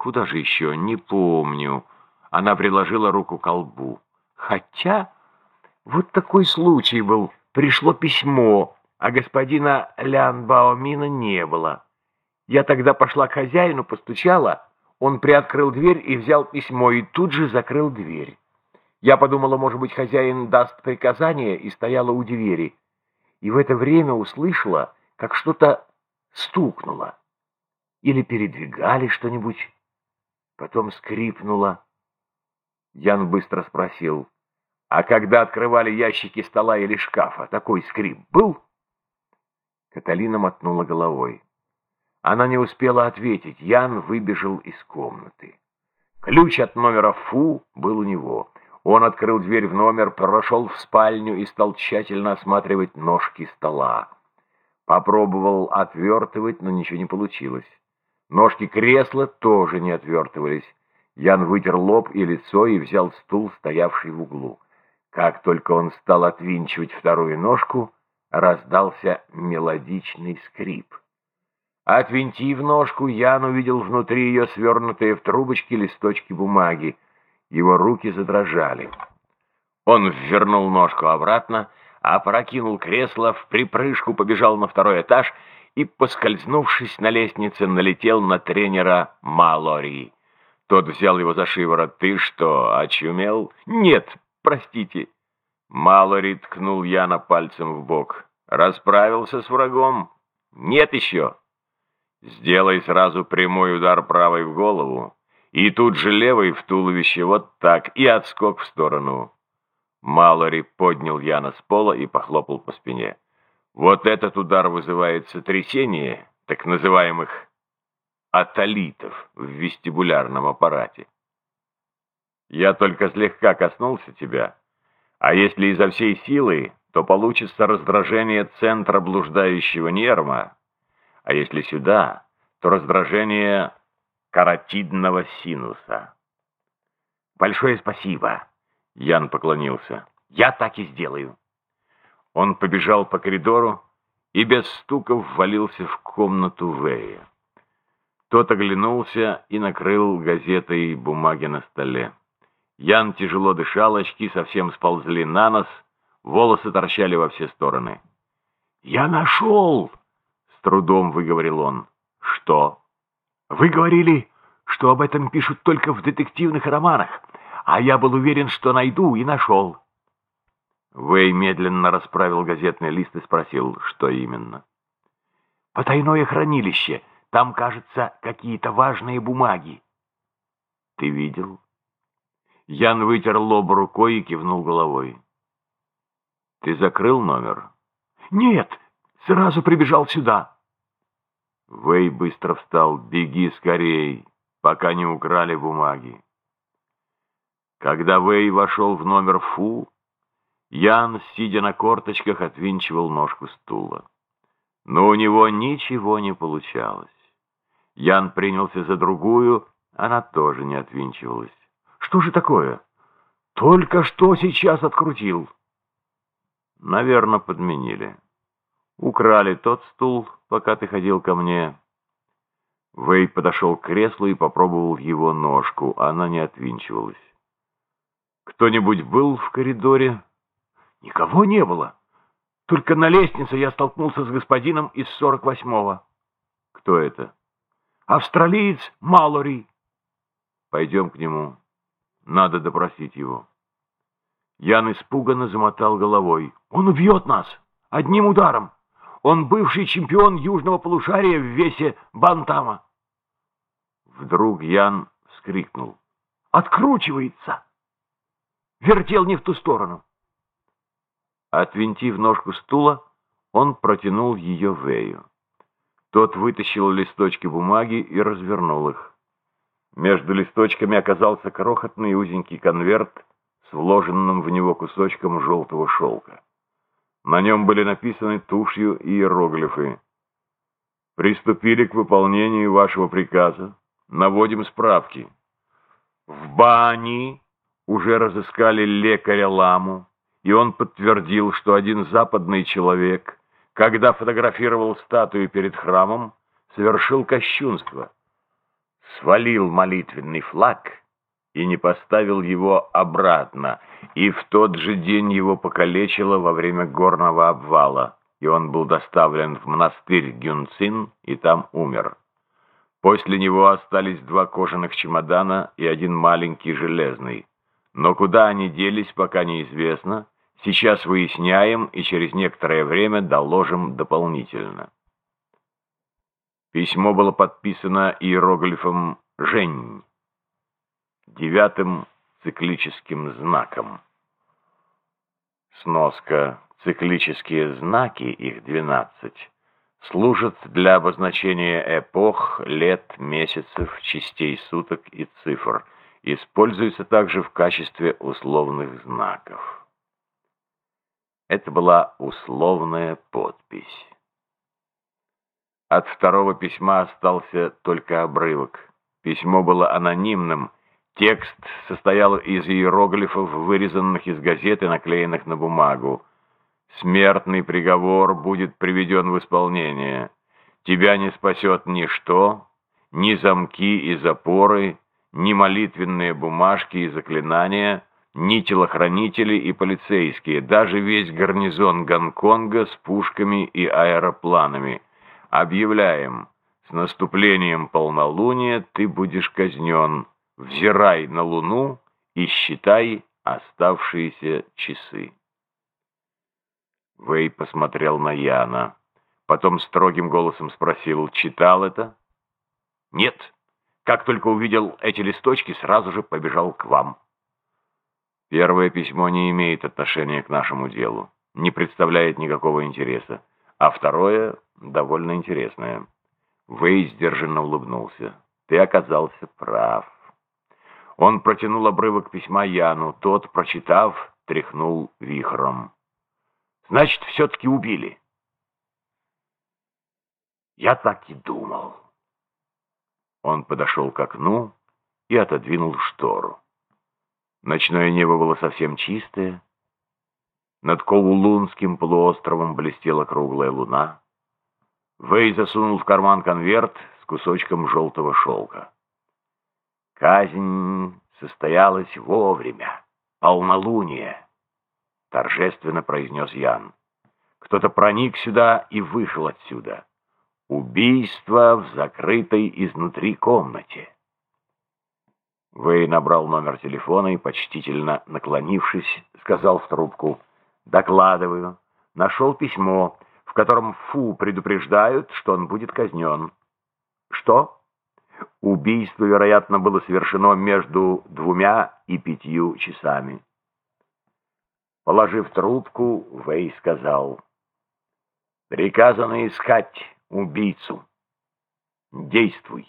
Куда же еще? Не помню. Она приложила руку к колбу. Хотя, вот такой случай был. Пришло письмо, а господина Лян Баомина не было. Я тогда пошла к хозяину, постучала. Он приоткрыл дверь и взял письмо, и тут же закрыл дверь. Я подумала, может быть, хозяин даст приказание, и стояла у двери. И в это время услышала, как что-то стукнуло. Или передвигали что-нибудь. Потом скрипнуло. Ян быстро спросил, а когда открывали ящики стола или шкафа, такой скрип был? Каталина мотнула головой. Она не успела ответить. Ян выбежал из комнаты. Ключ от номера Фу был у него. Он открыл дверь в номер, прошел в спальню и стал тщательно осматривать ножки стола. Попробовал отвертывать, но ничего не получилось. Ножки кресла тоже не отвертывались. Ян вытер лоб и лицо и взял стул, стоявший в углу. Как только он стал отвинчивать вторую ножку, раздался мелодичный скрип. Отвинтив ножку, Ян увидел внутри ее свернутые в трубочки листочки бумаги. Его руки задрожали. Он ввернул ножку обратно, опрокинул кресло, в припрыжку побежал на второй этаж и, поскользнувшись на лестнице, налетел на тренера Малори. Тот взял его за шиворот. «Ты что, очумел?» «Нет, простите». Малори ткнул Яна пальцем в бок. «Расправился с врагом?» «Нет еще». «Сделай сразу прямой удар правой в голову, и тут же левой в туловище, вот так, и отскок в сторону». Малори поднял Яна с пола и похлопал по спине. Вот этот удар вызывает сотрясение так называемых атолитов в вестибулярном аппарате. Я только слегка коснулся тебя, а если изо всей силы, то получится раздражение центра блуждающего нерва, а если сюда, то раздражение каротидного синуса. Большое спасибо, Ян поклонился. Я так и сделаю. Он побежал по коридору и без стука ввалился в комнату Вэя. Тот оглянулся и накрыл газетой бумаги на столе. Ян тяжело дышал, очки совсем сползли на нос, волосы торчали во все стороны. «Я нашел!» — с трудом выговорил он. «Что?» «Вы говорили, что об этом пишут только в детективных романах, а я был уверен, что найду и нашел». Вэй медленно расправил газетный лист и спросил, что именно. «Потайное хранилище. Там, кажется, какие-то важные бумаги». «Ты видел?» Ян вытер лоб рукой и кивнул головой. «Ты закрыл номер?» «Нет, сразу прибежал сюда». Вэй быстро встал. «Беги скорей, пока не украли бумаги». Когда Вэй вошел в номер Фу, Ян, сидя на корточках, отвинчивал ножку стула. Но у него ничего не получалось. Ян принялся за другую, она тоже не отвинчивалась. «Что же такое? Только что сейчас открутил!» «Наверное, подменили. Украли тот стул, пока ты ходил ко мне». Вэй подошел к креслу и попробовал его ножку. Она не отвинчивалась. «Кто-нибудь был в коридоре?» Никого не было. Только на лестнице я столкнулся с господином из 48-го. Кто это? Австралиец Малори. Пойдем к нему. Надо допросить его. Ян испуганно замотал головой. Он убьет нас одним ударом. Он бывший чемпион южного полушария в весе бантама. Вдруг Ян вскрикнул. Откручивается! Вертел не в ту сторону. Отвинтив ножку стула, он протянул ее Вэю. Тот вытащил листочки бумаги и развернул их. Между листочками оказался крохотный узенький конверт с вложенным в него кусочком желтого шелка. На нем были написаны тушью иероглифы. «Приступили к выполнению вашего приказа. Наводим справки. В Бани уже разыскали лекаря Ламу, и он подтвердил, что один западный человек, когда фотографировал статую перед храмом, совершил кощунство. свалил молитвенный флаг и не поставил его обратно, и в тот же день его покалечило во время горного обвала, и он был доставлен в монастырь Гюнцин и там умер. После него остались два кожаных чемодана и один маленький железный. Но куда они делись, пока неизвестно. Сейчас выясняем и через некоторое время доложим дополнительно. Письмо было подписано иероглифом «Жень», девятым циклическим знаком. Сноска. Циклические знаки, их двенадцать, служат для обозначения эпох, лет, месяцев, частей суток и цифр. Используются также в качестве условных знаков. Это была условная подпись. От второго письма остался только обрывок. Письмо было анонимным. Текст состоял из иероглифов, вырезанных из газеты, наклеенных на бумагу. «Смертный приговор будет приведен в исполнение. Тебя не спасет ничто, ни замки и запоры, ни молитвенные бумажки и заклинания, ни телохранители и полицейские, даже весь гарнизон Гонконга с пушками и аэропланами». Объявляем, с наступлением полнолуния ты будешь казнен. Взирай на луну и считай оставшиеся часы. Вэй посмотрел на Яна. Потом строгим голосом спросил, читал это? Нет. Как только увидел эти листочки, сразу же побежал к вам. Первое письмо не имеет отношения к нашему делу, не представляет никакого интереса. А второе довольно интересное. Вэй сдержанно улыбнулся. Ты оказался прав. Он протянул обрывок письма Яну. Тот, прочитав, тряхнул вихром. Значит, все-таки убили. Я так и думал. Он подошел к окну и отодвинул штору. Ночное небо было совсем чистое. Над Коулунским полуостровом блестела круглая луна. Вэй засунул в карман конверт с кусочком желтого шелка. Казнь состоялась вовремя, полнолуние, торжественно произнес Ян. Кто-то проник сюда и вышел отсюда. Убийство в закрытой изнутри комнате. Вэй набрал номер телефона и, почтительно наклонившись, сказал в трубку, «Докладываю. Нашел письмо в котором Фу предупреждают, что он будет казнен. Что? Убийство, вероятно, было совершено между двумя и пятью часами. Положив трубку, Вэй сказал, «Приказано искать убийцу. Действуй».